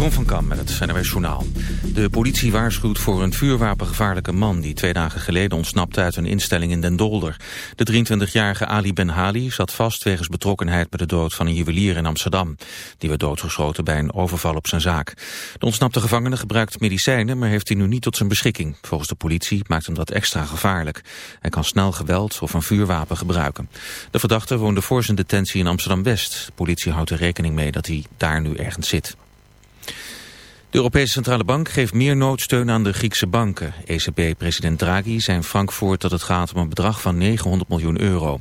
Jeroen van Kam met het NWS Journaal. De politie waarschuwt voor een vuurwapengevaarlijke man... die twee dagen geleden ontsnapte uit een instelling in Den Dolder. De 23-jarige Ali Ben Hali zat vast wegens betrokkenheid... bij de dood van een juwelier in Amsterdam. Die werd doodgeschoten bij een overval op zijn zaak. De ontsnapte gevangene gebruikt medicijnen... maar heeft die nu niet tot zijn beschikking. Volgens de politie maakt hem dat extra gevaarlijk. Hij kan snel geweld of een vuurwapen gebruiken. De verdachte woonde voor zijn detentie in Amsterdam-West. De politie houdt er rekening mee dat hij daar nu ergens zit. De Europese Centrale Bank geeft meer noodsteun aan de Griekse banken. ECB-president Draghi zei in Frankfurt dat het gaat om een bedrag van 900 miljoen euro.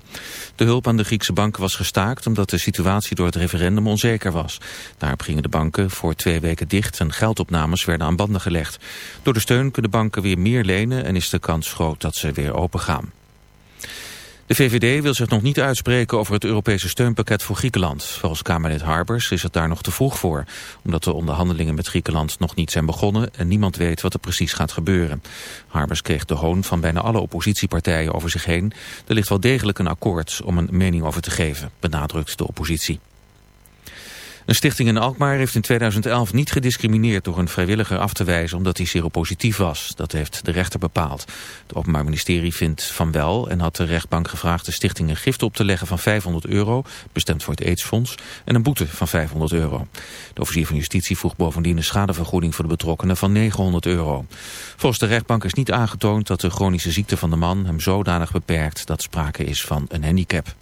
De hulp aan de Griekse banken was gestaakt omdat de situatie door het referendum onzeker was. Daarop gingen de banken voor twee weken dicht en geldopnames werden aan banden gelegd. Door de steun kunnen banken weer meer lenen en is de kans groot dat ze weer open gaan. De VVD wil zich nog niet uitspreken over het Europese steunpakket voor Griekenland. Volgens Kamerlid Harbers is het daar nog te vroeg voor. Omdat de onderhandelingen met Griekenland nog niet zijn begonnen... en niemand weet wat er precies gaat gebeuren. Harbers kreeg de hoon van bijna alle oppositiepartijen over zich heen. Er ligt wel degelijk een akkoord om een mening over te geven, benadrukt de oppositie. Een stichting in Alkmaar heeft in 2011 niet gediscrimineerd door een vrijwilliger af te wijzen omdat hij seropositief was. Dat heeft de rechter bepaald. Het Openbaar Ministerie vindt van wel en had de rechtbank gevraagd de stichting een gift op te leggen van 500 euro, bestemd voor het aidsfonds, en een boete van 500 euro. De officier van justitie vroeg bovendien een schadevergoeding voor de betrokkenen van 900 euro. Volgens de rechtbank is niet aangetoond dat de chronische ziekte van de man hem zodanig beperkt dat sprake is van een handicap.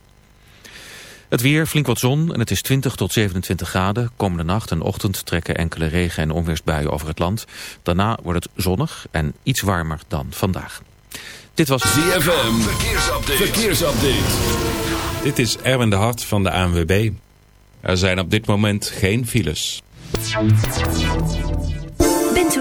Het weer, flink wat zon en het is 20 tot 27 graden. Komende nacht en ochtend trekken enkele regen- en onweersbuien over het land. Daarna wordt het zonnig en iets warmer dan vandaag. Dit was ZFM. Verkeersupdate. Verkeersupdate. Dit is Erwin de Hart van de ANWB. Er zijn op dit moment geen files.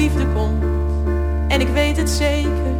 liefde komt. En ik weet het zeker,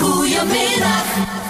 goede middag.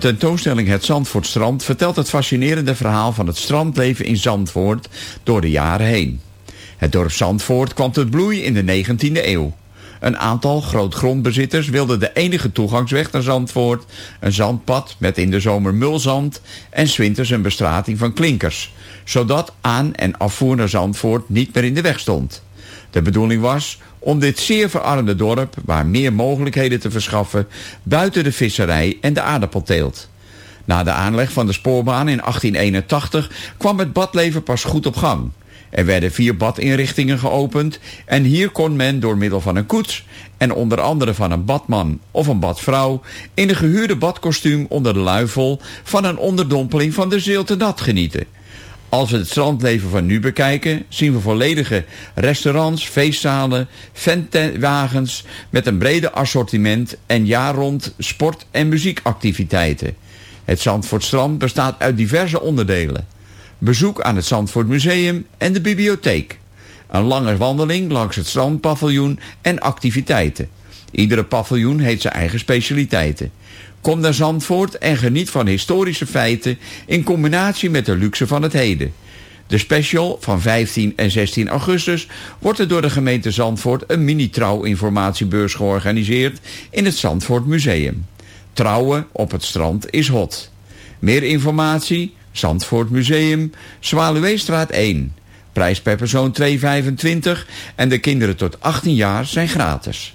Tentoonstelling Het Zandvoortstrand vertelt het fascinerende verhaal van het strandleven in Zandvoort door de jaren heen. Het dorp Zandvoort kwam tot bloei in de 19e eeuw. Een aantal grootgrondbezitters wilden de enige toegangsweg naar Zandvoort, een zandpad met in de zomer mulzand en zwinters een bestrating van klinkers, zodat aan- en afvoer naar Zandvoort niet meer in de weg stond. De bedoeling was om dit zeer verarmde dorp waar meer mogelijkheden te verschaffen buiten de visserij en de aardappelteelt. Na de aanleg van de spoorbaan in 1881 kwam het badleven pas goed op gang. Er werden vier badinrichtingen geopend en hier kon men door middel van een koets en onder andere van een badman of een badvrouw in een gehuurde badkostuum onder de luifel van een onderdompeling van de Zeelte Nat genieten. Als we het strandleven van nu bekijken, zien we volledige restaurants, feestzalen, ventwagens met een brede assortiment en jaar rond sport- en muziekactiviteiten. Het Zandvoortstrand bestaat uit diverse onderdelen. Bezoek aan het Zandvoort Museum en de bibliotheek. Een lange wandeling langs het strandpaviljoen en activiteiten. Iedere paviljoen heeft zijn eigen specialiteiten. Kom naar Zandvoort en geniet van historische feiten in combinatie met de luxe van het heden. De special van 15 en 16 augustus wordt er door de gemeente Zandvoort een mini-trouwinformatiebeurs georganiseerd in het Zandvoort Museum. Trouwen op het strand is hot. Meer informatie, Zandvoort Museum, Zwaluweestraat 1. Prijs per persoon 2,25 en de kinderen tot 18 jaar zijn gratis.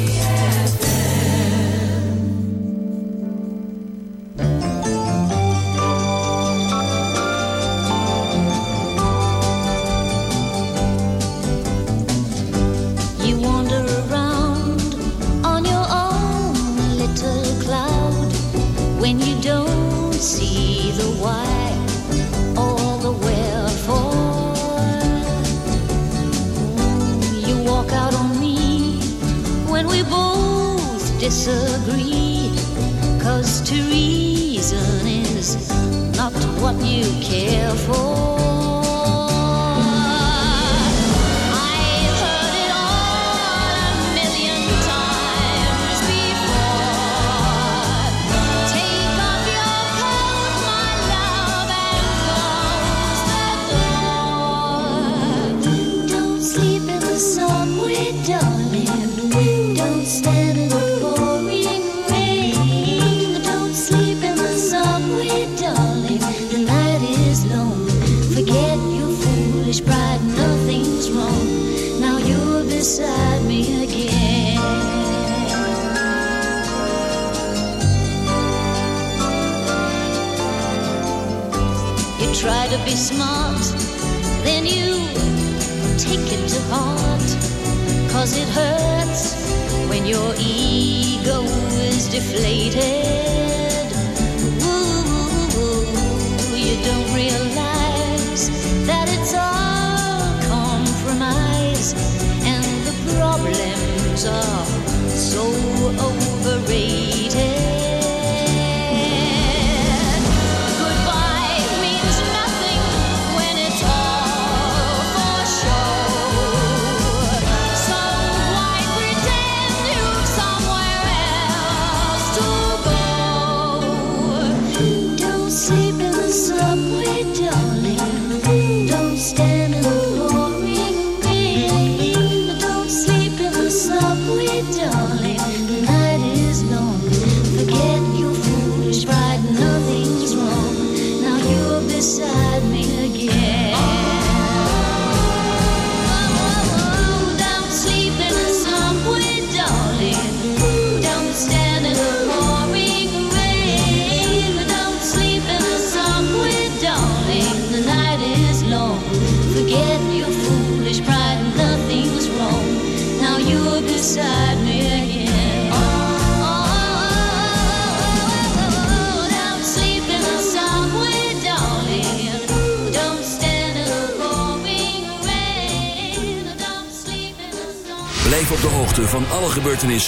Disagree. Deflated.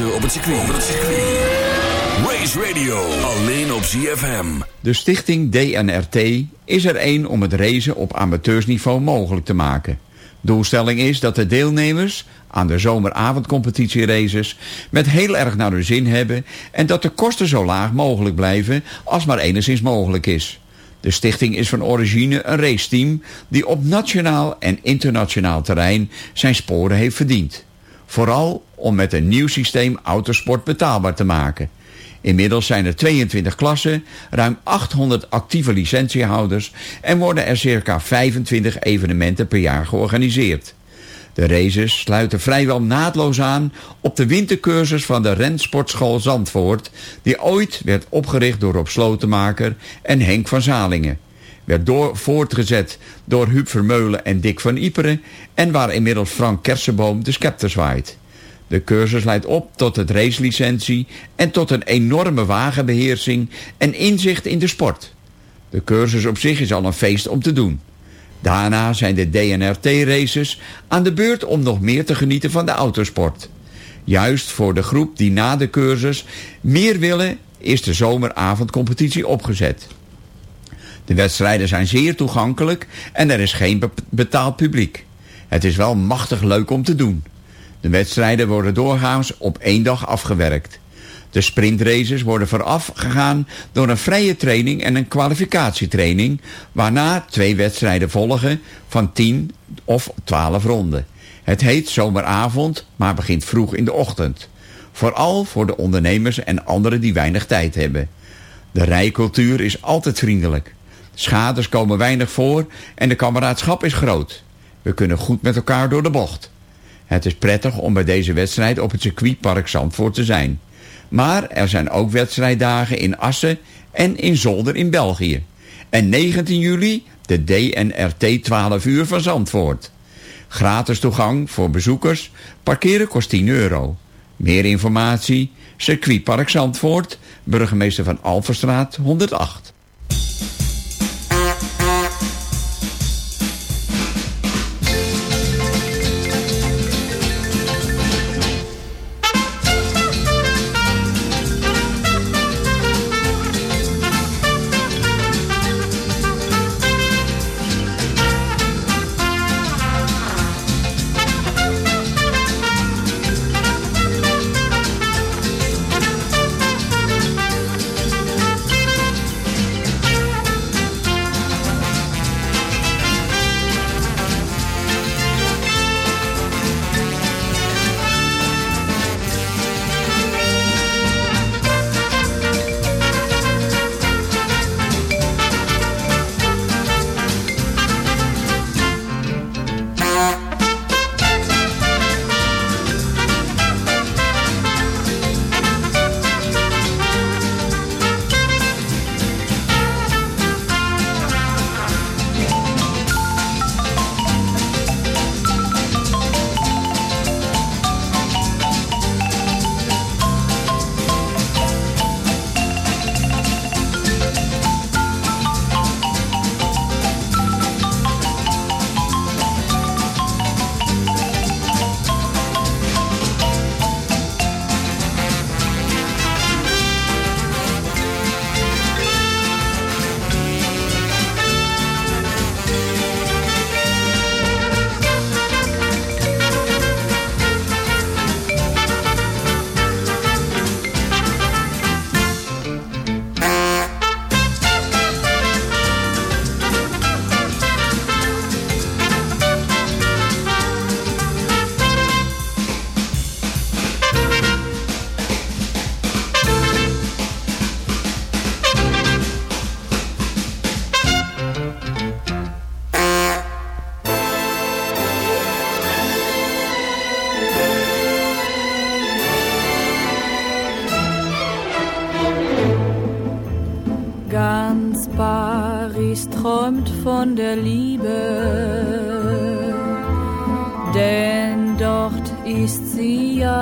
Op het circuit. Race Radio, alleen op ZFM. De stichting DNRT is er één om het racen op amateursniveau mogelijk te maken. Doelstelling is dat de deelnemers aan de zomeravondcompetitieraces met heel erg naar hun zin hebben en dat de kosten zo laag mogelijk blijven als maar enigszins mogelijk is. De stichting is van origine een raceteam die op nationaal en internationaal terrein zijn sporen heeft verdiend. Vooral om met een nieuw systeem autosport betaalbaar te maken. Inmiddels zijn er 22 klassen, ruim 800 actieve licentiehouders en worden er circa 25 evenementen per jaar georganiseerd. De races sluiten vrijwel naadloos aan op de wintercursus van de Rensportschool Zandvoort, die ooit werd opgericht door Rob Slotemaker en Henk van Zalingen. Werd door, voortgezet door Huub Vermeulen en Dick van Iperen en waar inmiddels Frank Kersenboom de scepter zwaait. De cursus leidt op tot het racelicentie en tot een enorme wagenbeheersing en inzicht in de sport. De cursus op zich is al een feest om te doen. Daarna zijn de DNRT-races aan de beurt om nog meer te genieten van de autosport. Juist voor de groep die na de cursus meer willen is de zomeravondcompetitie opgezet. De wedstrijden zijn zeer toegankelijk en er is geen be- betaald publiek. Het is wel machtig leuk om te doen. De wedstrijden worden doorgaans op één dag afgewerkt. De sprintraces worden vooraf gegaan door een vrije training en een kwalificatietraining, waarna twee wedstrijden volgen van 10 of 12 ronden. Het heet zomeravond, maar begint vroeg in de ochtend. Vooral voor de ondernemers en anderen die weinig tijd hebben. De rijcultuur is altijd vriendelijk. Schades komen weinig voor en de kameraadschap is groot. We kunnen goed met elkaar door de bocht. Het is prettig om bij deze wedstrijd op het circuitpark Zandvoort te zijn. Maar er zijn ook wedstrijddagen in Assen en in Zolder in België. En 19 juli de DNRT 12 uur van Zandvoort. Gratis toegang voor bezoekers, parkeren kost 10 euro. Meer informatie, circuitpark Zandvoort, burgemeester van Alverstraat 108.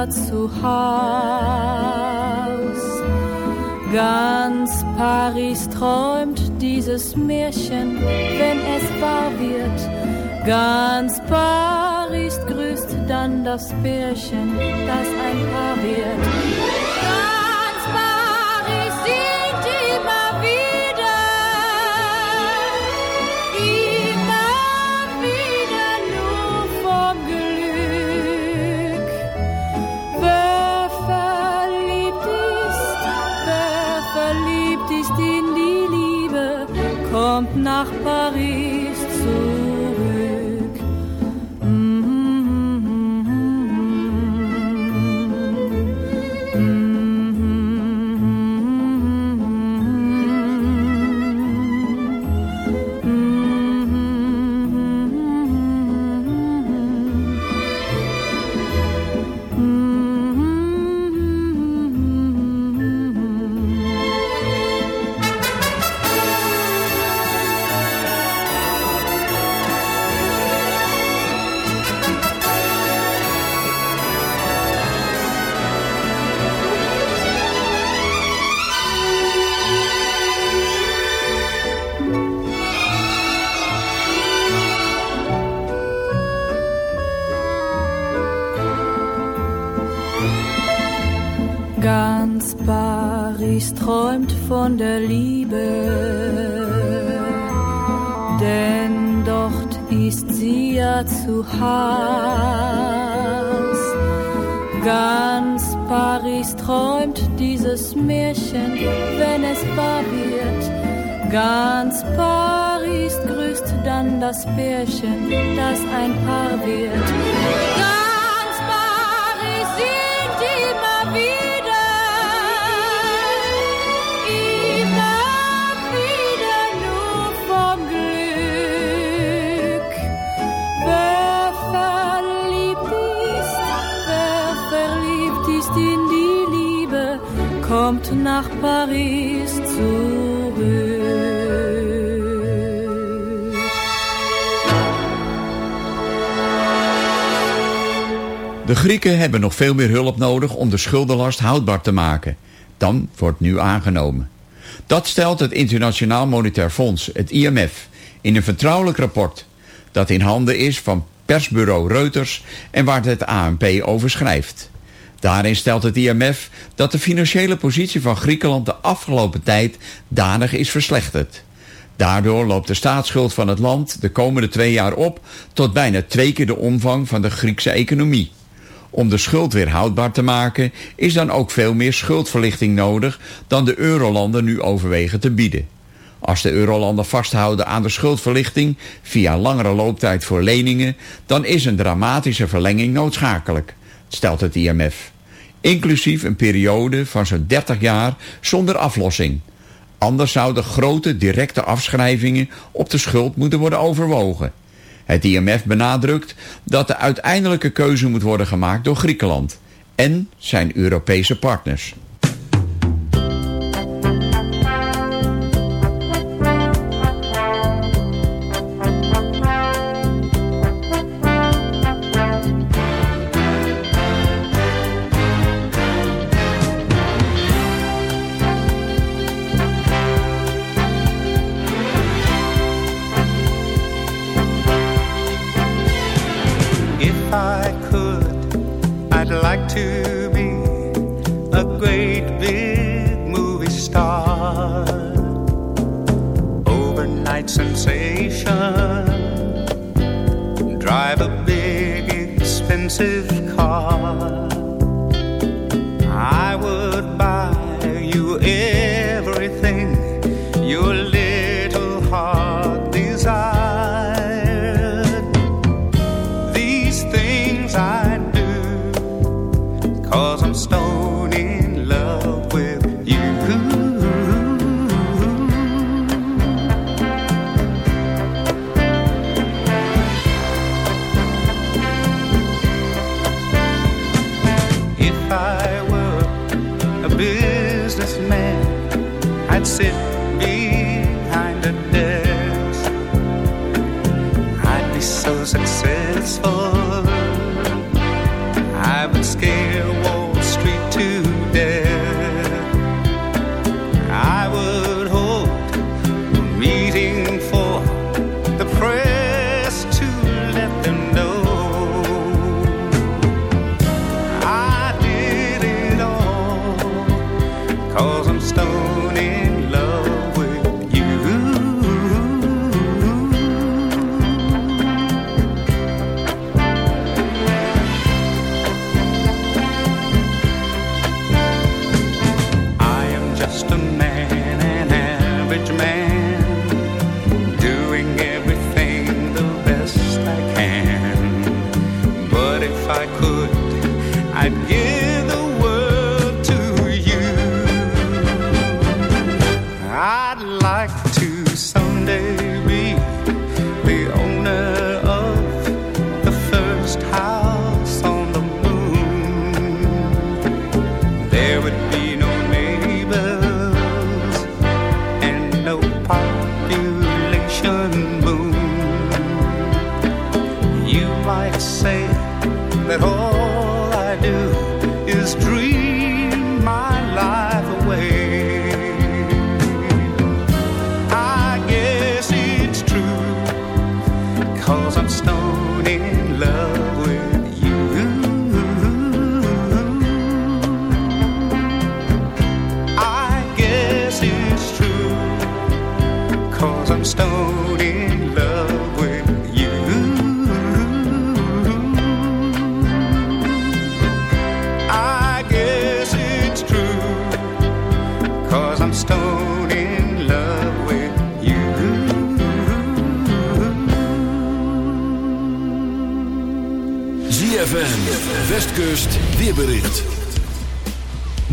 zu Haus. Ganz Paris träumt dieses Märchen, wenn es wahr wird. Ganz Paris grüßt dann das Pärchen, das ein Paar wird. Ganz Paris träumt von der Liebe, denn dort ist sie ja zu Haus. Ganz Paris träumt dieses Märchen, wenn es wahr wird. Ganz Paris grüßt dann das Pärchen, das ein Paar wird. Ganz nach Paris zurück. De Grieken hebben nog veel meer hulp nodig om de schuldenlast houdbaar te maken. Dan wordt nu aangenomen. Dat stelt het Internationaal Monetair Fonds, het IMF, in een vertrouwelijk rapport dat in handen is van persbureau Reuters en waar het ANP over schrijft. Daarin stelt het IMF dat de financiële positie van Griekenland de afgelopen tijd danig is verslechterd. Daardoor loopt de staatsschuld van het land de komende twee jaar op tot bijna twee keer de omvang van de Griekse economie. Om de schuld weer houdbaar te maken is dan ook veel meer schuldverlichting nodig dan de eurolanden nu overwegen te bieden. Als de eurolanden vasthouden aan de schuldverlichting via langere looptijd voor leningen, dan is een dramatische verlenging noodzakelijk, stelt het IMF. Inclusief een periode van zo'n 30 jaar zonder aflossing. Anders zouden grote directe afschrijvingen op de schuld moeten worden overwogen. Het IMF benadrukt dat de uiteindelijke keuze moet worden gemaakt door Griekenland en zijn Europese partners.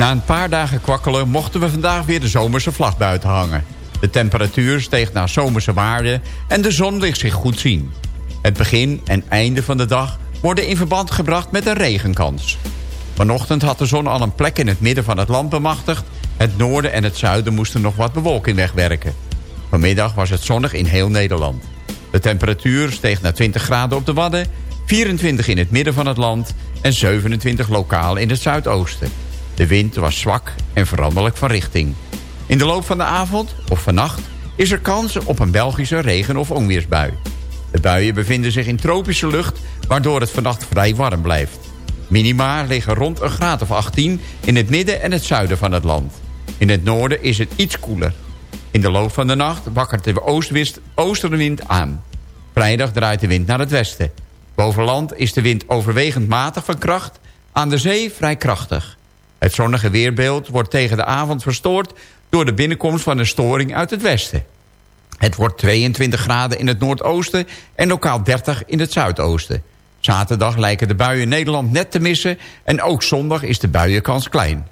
Na een paar dagen kwakkelen mochten we vandaag weer de zomerse vlag buiten hangen. De temperatuur steeg naar zomerse waarden en de zon liet zich goed zien. Het begin en einde van de dag worden in verband gebracht met een regenkans. Vanochtend had de zon al een plek in het midden van het land bemachtigd. Het noorden en het zuiden moesten nog wat bewolking wegwerken. Vanmiddag was het zonnig in heel Nederland. De temperatuur steeg naar 20 graden op de Wadden... 24 in het midden van het land en 27 lokaal in het zuidoosten. De wind was zwak en veranderlijk van richting. In de loop van de avond of vannacht is er kans op een Belgische regen- of onweersbui. De buien bevinden zich in tropische lucht, waardoor het vannacht vrij warm blijft. Minima liggen rond een graad of 18 in het midden en het zuiden van het land. In het noorden is het iets koeler. In de loop van de nacht wakkert de oostwist, oostenwind aan. Vrijdag draait de wind naar het westen. Boven land is de wind overwegend matig van kracht, aan de zee vrij krachtig. Het zonnige weerbeeld wordt tegen de avond verstoord door de binnenkomst van een storing uit het westen. Het wordt 22 graden in het noordoosten en lokaal 30 in het zuidoosten. Zaterdag lijken de buien Nederland net te missen en ook zondag is de buienkans klein.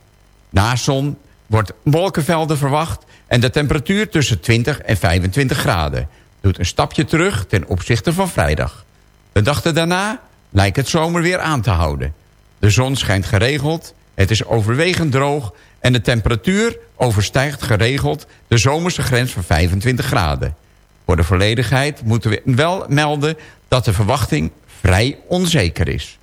Na zon wordt wolkenvelden verwacht en de temperatuur tussen 20 en 25 graden. Doet een stapje terug ten opzichte van vrijdag. De dag daarna lijkt het zomer weer aan te houden. De zon schijnt geregeld, het is overwegend droog... en de temperatuur overstijgt geregeld de zomerse grens van 25 graden. Voor de volledigheid moeten we wel melden dat de verwachting vrij onzeker is.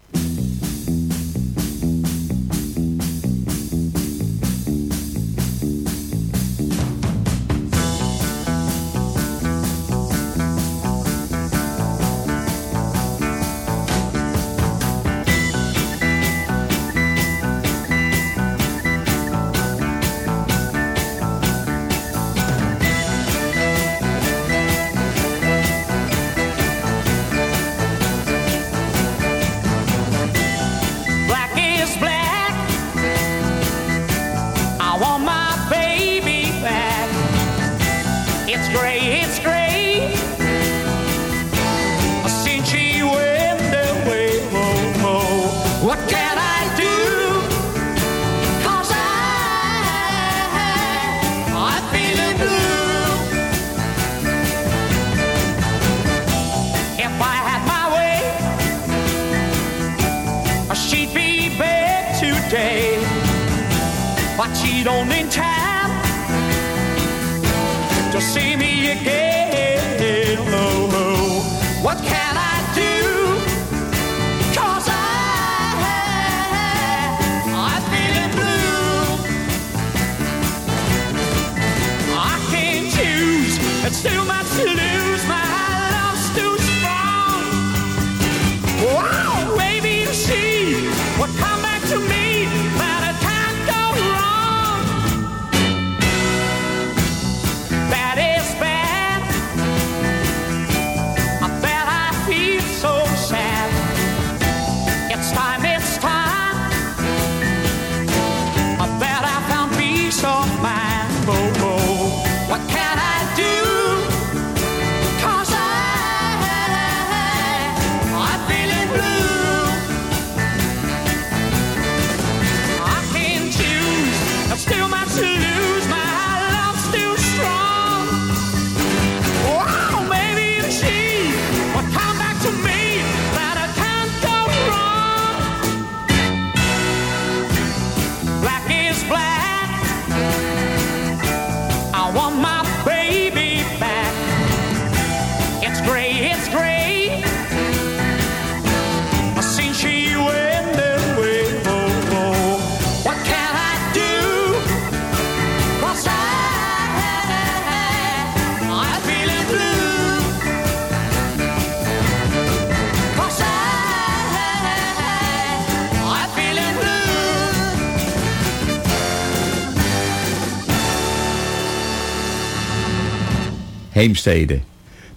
Heemstede.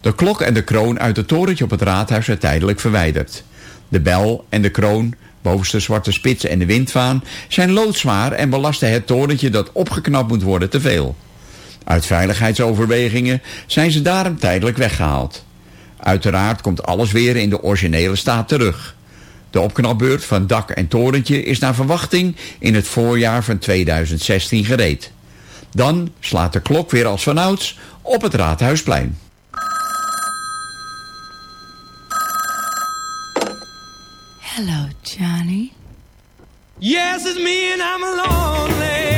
De klok en de kroon uit het torentje op het raadhuis zijn tijdelijk verwijderd. De bel en de kroon, bovenste zwarte spits en de windvaan... zijn loodzwaar en belasten het torentje dat opgeknapt moet worden te veel. Uit veiligheidsoverwegingen zijn ze daarom tijdelijk weggehaald. Uiteraard komt alles weer in de originele staat terug. De opknapbeurt van dak en torentje is naar verwachting in het voorjaar van 2016 gereed. Dan slaat de klok weer als vanouds op het Raadhuisplein. Hello, Johnny. Yes, it's me and I'm lonely.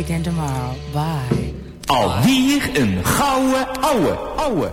Again tomorrow. Bye. Alweer een gouden ouwe, ouwe.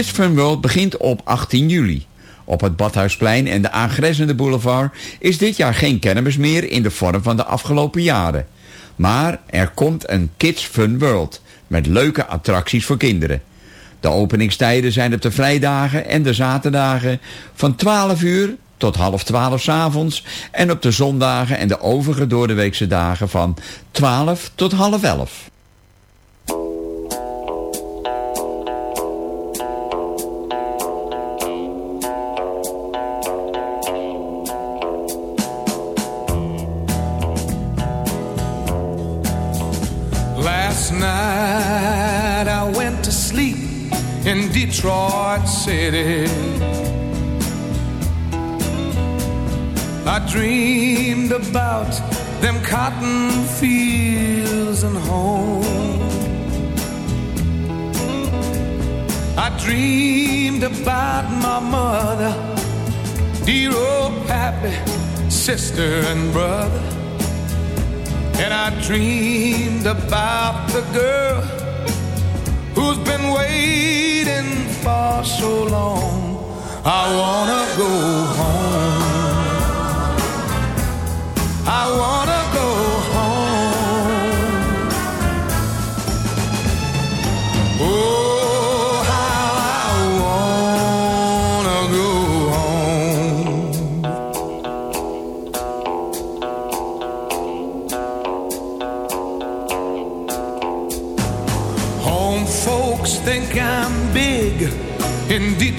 Kids Fun World begint op 18 juli. Op het Badhuisplein en de aangrenzende boulevard is dit jaar geen cannabis meer in de vorm van de afgelopen jaren. Maar er komt een Kids Fun World met leuke attracties voor kinderen. De openingstijden zijn op de vrijdagen en de zaterdagen van 12 uur tot half 12 's avonds en op de zondagen en de overige doordeweekse dagen van 12 tot half 11. Detroit City. I dreamed about them cotton fields and home. I dreamed about my mother, dear old pappy, sister and brother. And I dreamed about the girl who's been waiting for so long. I wanna go home. I wanna go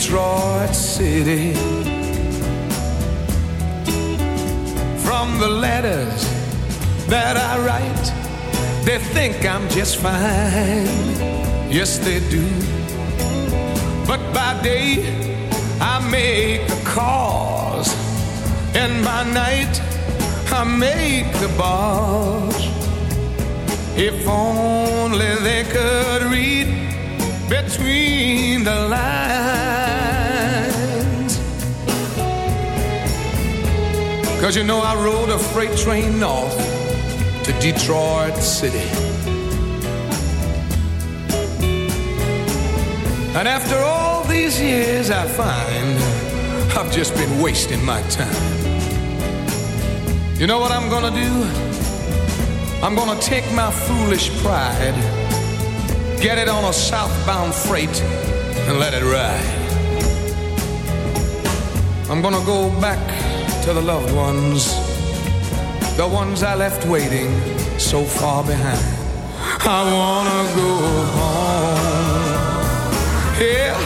Detroit City. From the letters that I write, they think I'm just fine. Yes, they do. But by day, I make the calls, and by night, I make the bars. If only they could read between the lines. Cause you know I rode a freight train north to Detroit City. And after all these years, I find I've just been wasting my time. You know what I'm gonna do? I'm gonna take my foolish pride, get it on a southbound freight, and let it ride. I'm gonna go back to the loved ones, the ones I left waiting so far behind. I wanna go home. Yeah,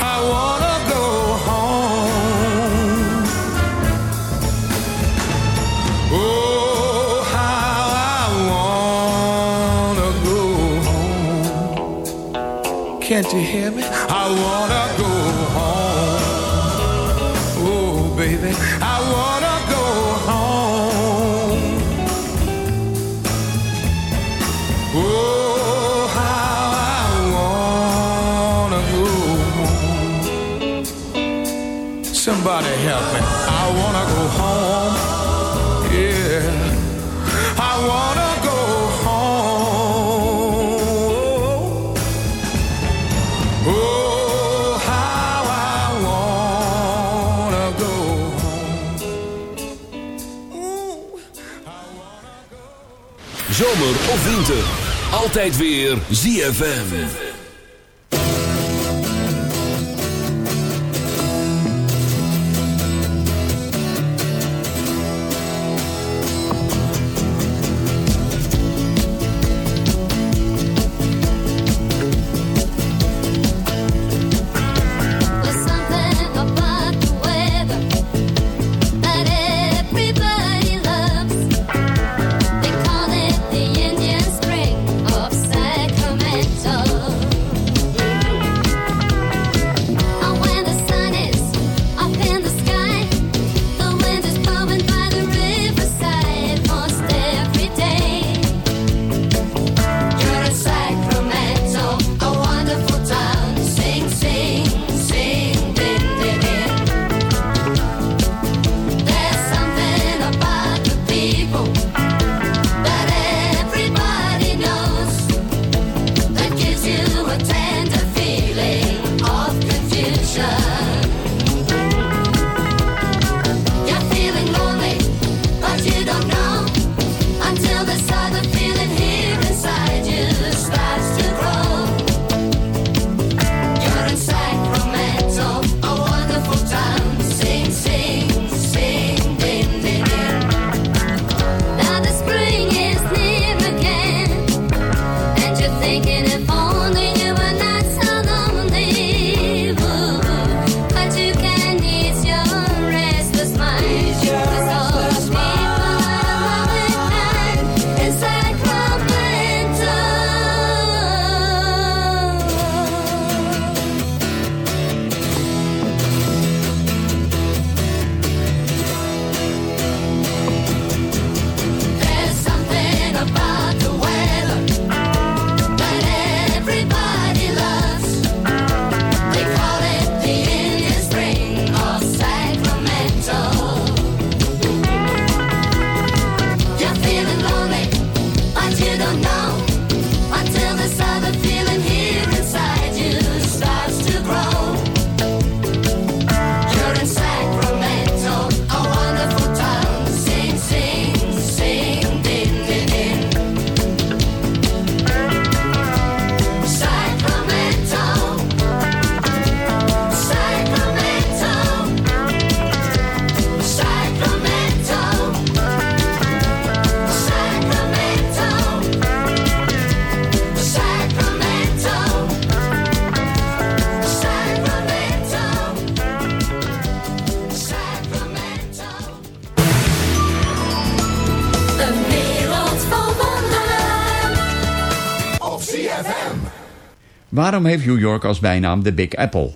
I wanna go home. Oh, how I wanna go home. Can't you hear me? I wanna go Somebody help me. I wanna go home. Yeah. I wanna go home. Oh, how I wanna go Zomer of winter, altijd weer ZFM. Waarom heeft New York als bijnaam de Big Apple?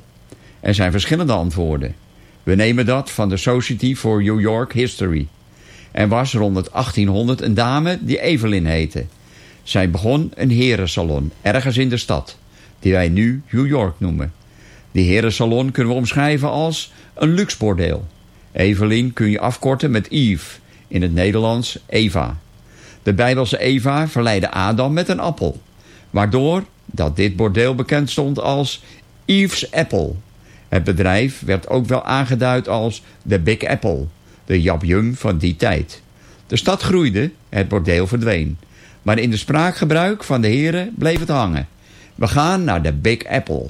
Er zijn verschillende antwoorden. We nemen dat van de Society for New York History. Er was rond het 1800 een dame die Evelyn heette. Zij begon een herensalon ergens in de stad, die wij nu New York noemen. Die herensalon kunnen we omschrijven als een luxe bordeel. Evelyn kun je afkorten met Eve, in het Nederlands Eva. De Bijbelse Eva verleidde Adam met een appel, waardoor dat dit bordeel bekend stond als Eve's Apple. Het bedrijf werd ook wel aangeduid als de Big Apple, de Jap Jum van die tijd. De stad groeide, het bordeel verdween. Maar in de spraakgebruik van de heren bleef het hangen. We gaan naar de Big Apple.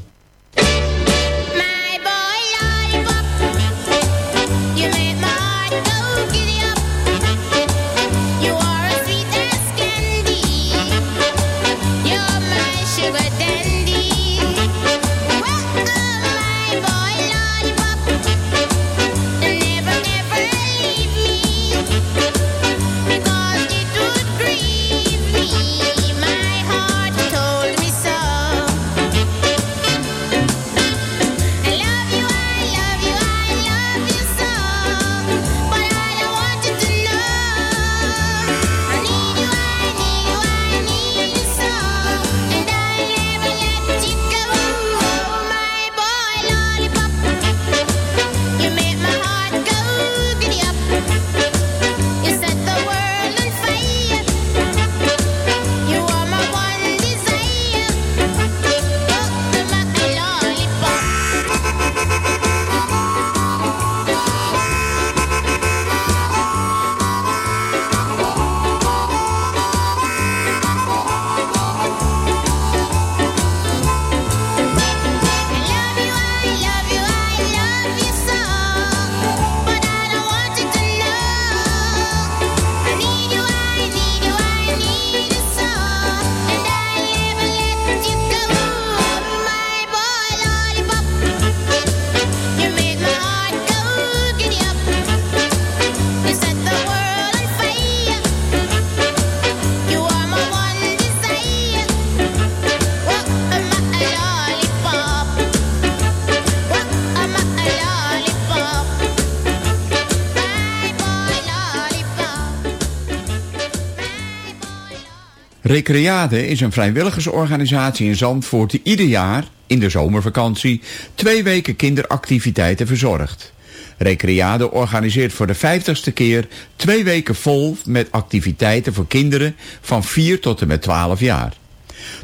Recreade is een vrijwilligersorganisatie in Zandvoort die ieder jaar, in de zomervakantie, twee weken kinderactiviteiten verzorgt. Recreade organiseert voor de vijftigste keer twee weken vol met activiteiten voor kinderen van 4 tot en met 12 jaar.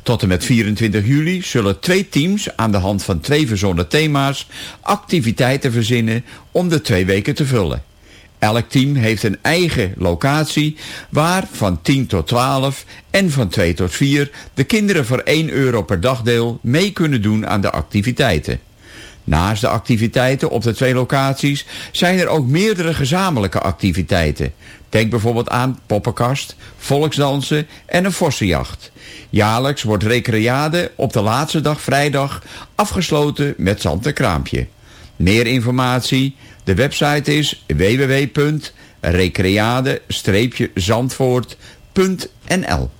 Tot en met 24 juli zullen twee teams aan de hand van twee verzonnen thema's activiteiten verzinnen om de twee weken te vullen. Elk team heeft een eigen locatie waar van 10 tot 12 en van 2 tot 4 de kinderen voor 1 euro per dagdeel mee kunnen doen aan de activiteiten. Naast de activiteiten op de twee locaties zijn er ook meerdere gezamenlijke activiteiten. Denk bijvoorbeeld aan poppenkast, volksdansen en een vossenjacht. Jaarlijks wordt Recreade op de laatste dag vrijdag afgesloten met zand en kraampje. Meer informatie, de website is www.recreade-zandvoort.nl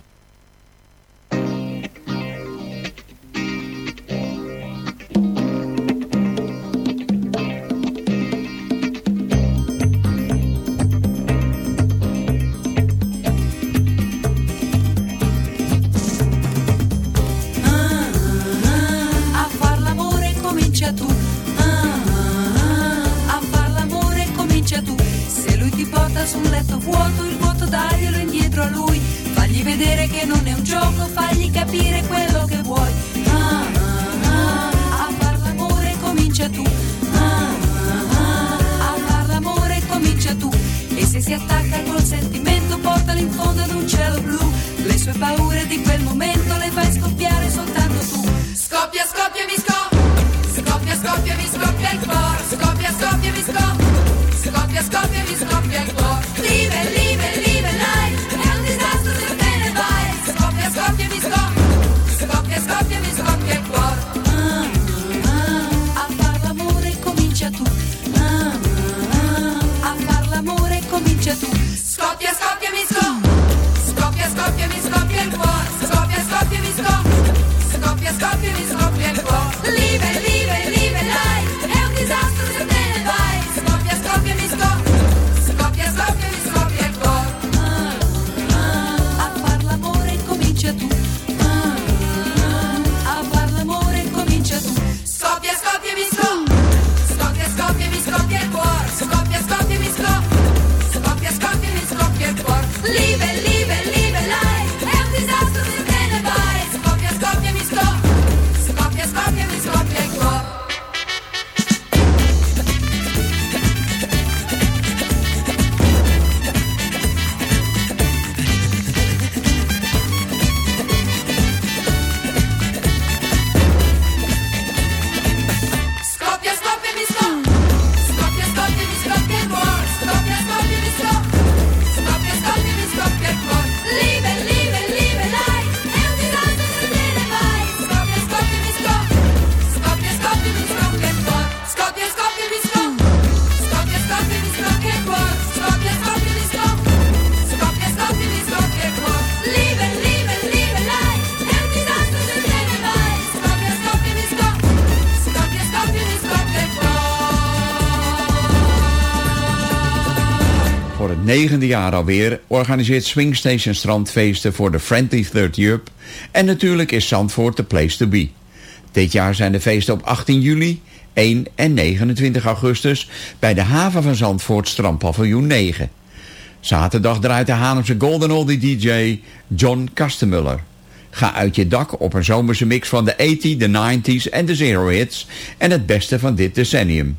Voor het negende jaar alweer organiseert Swingstation strandfeesten voor de Friendly Third Up. En natuurlijk is Zandvoort de place to be. Dit jaar zijn de feesten op 18 juli, 1 en 29 augustus... bij de haven van Zandvoort strandpaviljoen 9. Zaterdag draait de Haarlemse Golden Oldie DJ John Kastemuller. Ga uit je dak op een zomerse mix van de 80, de 90s en de zero hits... en het beste van dit decennium.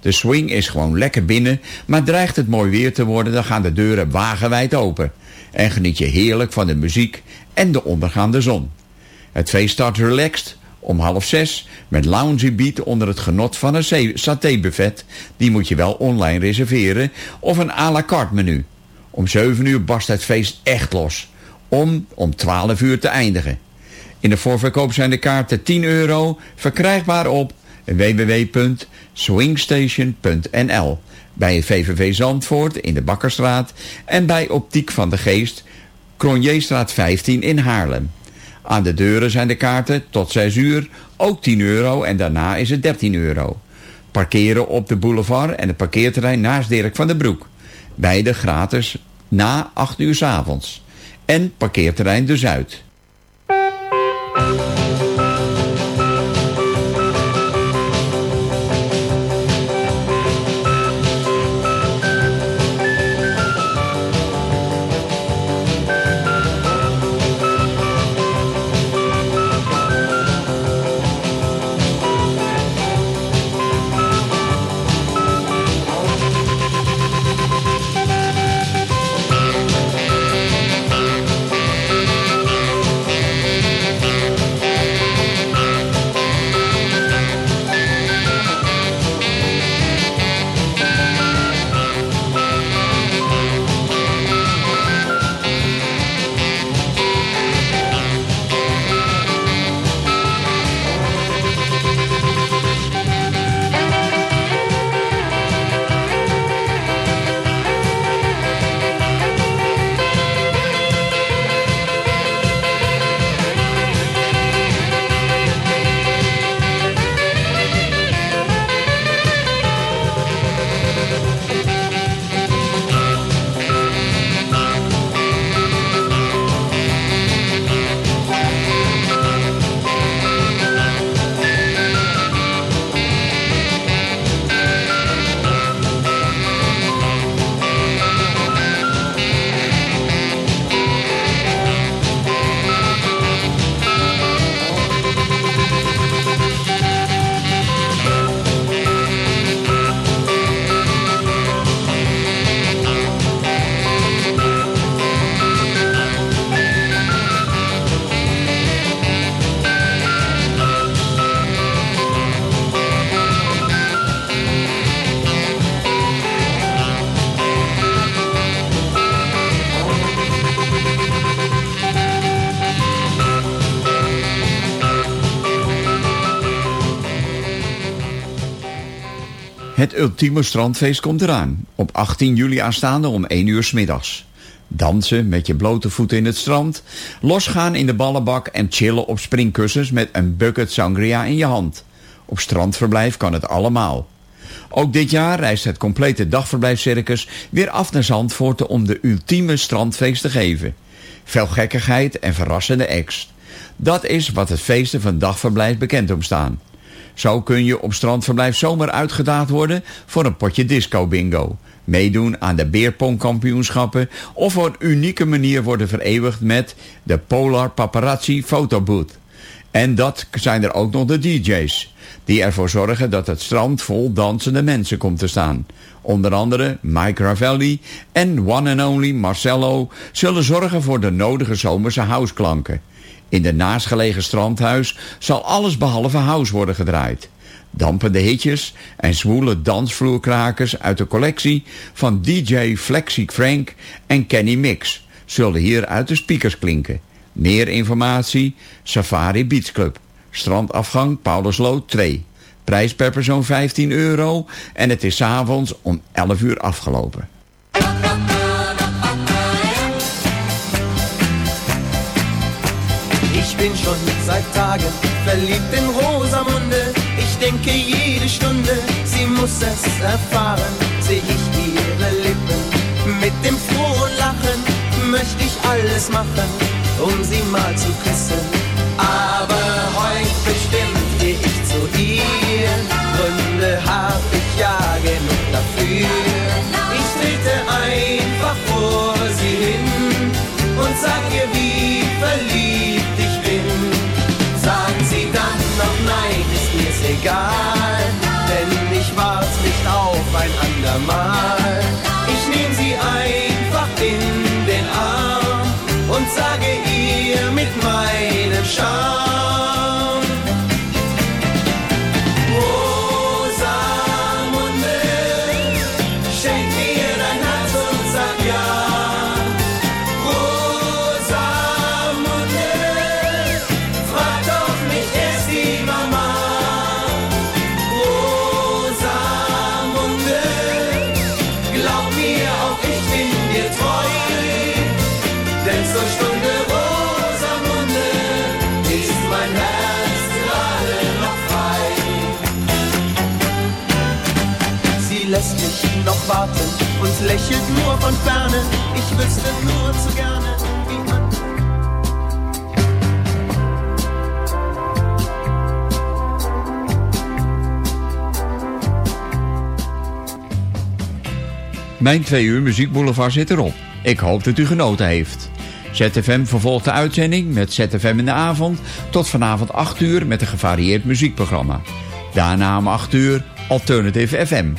De swing is gewoon lekker binnen, maar dreigt het mooi weer te worden... dan gaan de deuren wagenwijd open. En geniet je heerlijk van de muziek en de ondergaande zon. Het feest start relaxed om half zes met loungy beat onder het genot van een sa- satébuffet. Die moet je wel online reserveren of een à la carte menu. Om 7 uur barst het feest echt los. Om om 12 uur te eindigen. In de voorverkoop zijn de kaarten 10 euro, verkrijgbaar op www.swingstation.nl bij VVV Zandvoort in de Bakkerstraat en bij Optiek van de Geest, Cronjeestraat 15 in Haarlem. Aan de deuren zijn de kaarten tot 6 uur ook 10 euro en daarna is het 13 euro. Parkeren op de boulevard en het parkeerterrein naast Dirk van den Broek. Beide gratis na 8 uur 's avonds. En parkeerterrein De Zuid. Het ultieme strandfeest komt eraan. Op 18 juli aanstaande om 1 uur 's middags. Dansen met je blote voeten in het strand. Losgaan in de ballenbak en chillen op springkussens met een bucket sangria in je hand. Op strandverblijf kan het allemaal. Ook dit jaar reist het complete dagverblijfcircus weer af naar Zandvoort om de ultieme strandfeest te geven. Veel gekkigheid en verrassende acts. Dat is wat het feesten van dagverblijf bekend om staan. Zo kun je op strandverblijf zomaar uitgedaagd worden voor een potje disco bingo. Meedoen aan de beerpongkampioenschappen of op een unieke manier worden vereeuwigd met de Polar Paparazzi Fotobooth. En dat zijn er ook nog de DJ's, die ervoor zorgen dat het strand vol dansende mensen komt te staan. Onder andere Mike Ravelli en one and only Marcello zullen zorgen voor de nodige zomerse houseklanken. In de naastgelegen strandhuis zal alles behalve house worden gedraaid. Dampende hitjes en zwoele dansvloerkrakers uit de collectie van DJ Flexi Frank en Kenny Mix zullen hier uit de speakers klinken. Meer informatie Safari Beach Club. Strandafgang Paulusloot 2. Prijs per persoon 15 euro en het is 's avonds om 11 uur afgelopen. Bin schon seit Tagen verliebt in Rosamunde. Ich denke jede Stunde, sie muss es erfahren. Seh ich ihre Lippen mit alles machen, um sie mal zu küssen. Aber heute bestimmt geh ich zu ihr. Gründe hab ich ja genug dafür. Ich trete einfach vor sie hin und sag ihr, wie la mano. Noch warten und lächelt nur von ferne. Ich wüsste nur zu gerne, wie Mijn twee uur muziekboulevard zit erop. Ik hoop dat u genoten heeft. ZFM vervolgt de uitzending met ZFM in de avond... tot vanavond 8 uur met een gevarieerd muziekprogramma. Daarna om 8 uur Alternative FM.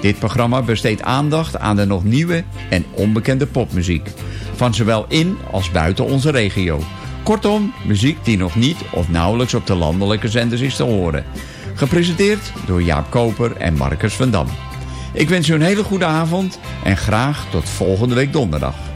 Dit programma besteedt aandacht aan de nog nieuwe en onbekende popmuziek. Van zowel in als buiten onze regio. Kortom, muziek die nog niet of nauwelijks op de landelijke zenders is te horen. Gepresenteerd door Jaap Koper en Marcus van Dam. Ik wens u een hele goede avond en graag tot volgende week donderdag.